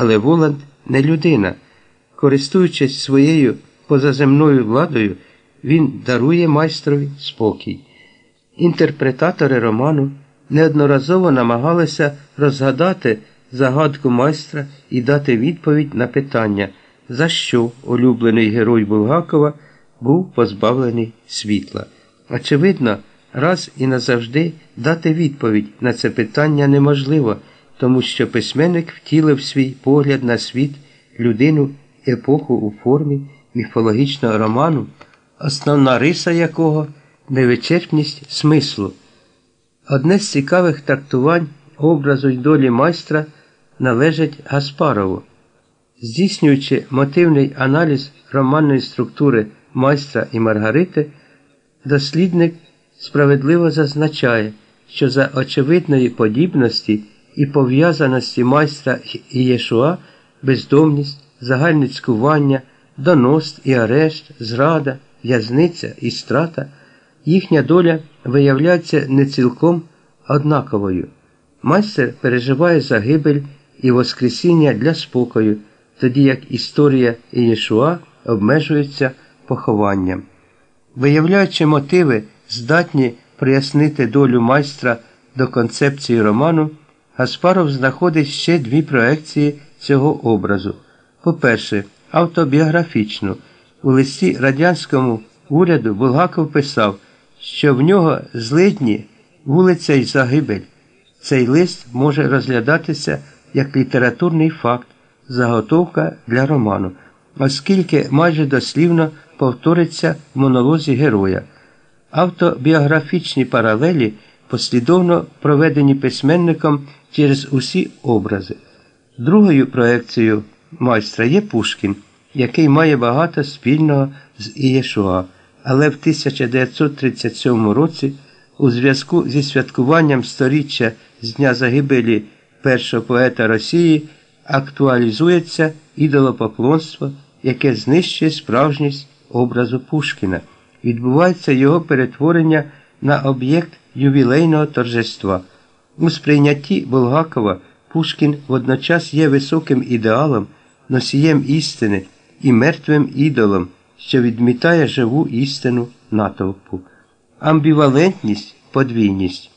Але Воланд не людина. Користуючись своєю позаземною владою, він дарує майстрові спокій. Інтерпретатори роману неодноразово намагалися розгадати загадку майстра і дати відповідь на питання, за що улюблений герой Булгакова був позбавлений світла. Очевидно, раз і назавжди дати відповідь на це питання неможливо, тому що письменник втілив свій погляд на світ, людину, епоху у формі міфологічного роману, основна риса якого невичерпність смислу. Одне з цікавих трактувань образу й долі майстра належить Гаспарову. Здійснюючи мотивний аналіз романної структури майстра і Маргарити, дослідник справедливо зазначає, що за очевидної подібності і пов'язаності майстра Єшуа бездомність, загальне цькування, донос і арешт, зрада, в'язниця і страта, їхня доля виявляється не цілком однаковою. Майстер переживає загибель і Воскресіння для спокою, тоді як історія Ієшуа обмежується похованням. Виявляючи мотиви, здатні прояснити долю майстра до концепції роману, Гаспаров знаходить ще дві проекції цього образу. По-перше, автобіографічну. У листі радянському уряду Булгаков писав, що в нього злидні вулиця й загибель. Цей лист може розглядатися як літературний факт, заготовка для роману, оскільки майже дослівно повториться в монолозі героя. Автобіографічні паралелі послідовно проведені письменником через усі образи. Другою проекцією майстра є Пушкін, який має багато спільного з Ієшуа, але в 1937 році у зв'язку зі святкуванням сторіччя з дня загибелі першого поета Росії актуалізується ідолопоклонство, яке знищує справжність образу Пушкіна. Відбувається його перетворення на об'єкт ювілейного торжества. У сприйнятті Булгакова Пушкін водночас є високим ідеалом, носієм істини і мертвим ідолом, що відмітає живу істину натовпу. Амбівалентність, подвійність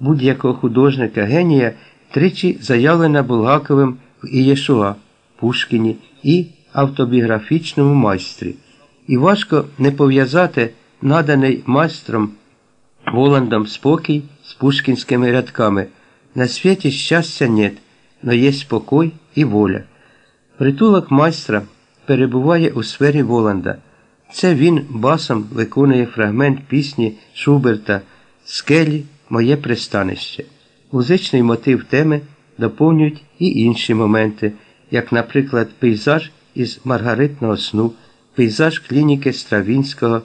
будь-якого художника генія тричі заявлена Булгаковим в Ієшуа, Пушкіні і автобіографічному майстрі. І важко не пов'язати наданий майстром Воландом спокій з пушкінськими рядками. На світі щастя нет, но є спокой і воля. Притулок майстра перебуває у сфері Воланда. Це він басом виконує фрагмент пісні Шуберта Скелі Моє пристанище. Музичний мотив теми доповнюють і інші моменти, як, наприклад, пейзаж із Маргаритного сну, пейзаж клініки Стравінського,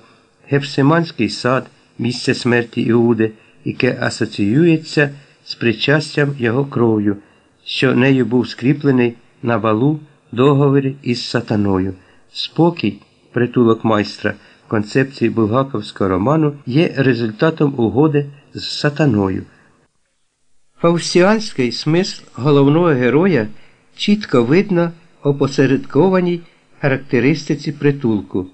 Гепсиманський сад, місце смерті Іуди, яке асоціюється з причастям його кров'ю, що нею був скріплений на валу договорі із сатаною. Спокій, притулок майстра концепції булгаковського роману є результатом угоди з сатаною. Фаустіанський смисл головного героя чітко видно опосередкованій характеристиці притулку.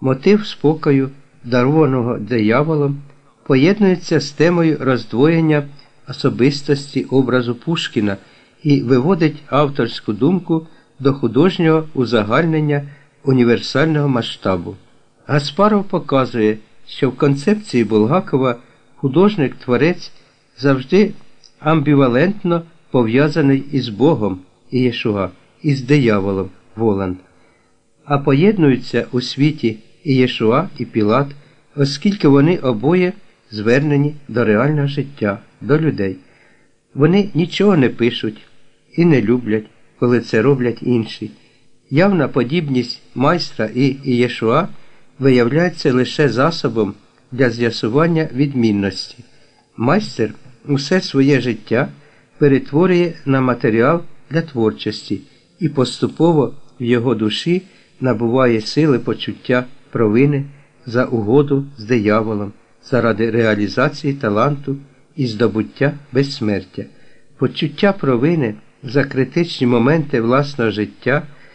Мотив спокою, дарованого дияволом, поєднується з темою роздвоєння особистості образу Пушкіна і виводить авторську думку до художнього узагальнення універсального масштабу. Гаспаров показує, що в концепції Булгакова художник-творець завжди амбівалентно пов'язаний із Богом і Єшуа, із дияволом Воланд, а поєднуються у світі і Єшуа, і Пілат, оскільки вони обоє звернені до реального життя, до людей. Вони нічого не пишуть і не люблять, коли це роблять інші. Явна подібність майстра і Єшуа виявляється лише засобом для з'ясування відмінності. Майстер усе своє життя перетворює на матеріал для творчості і поступово в його душі набуває сили почуття провини за угоду з дияволом заради реалізації таланту і здобуття безсмертя. Почуття провини за критичні моменти власного життя.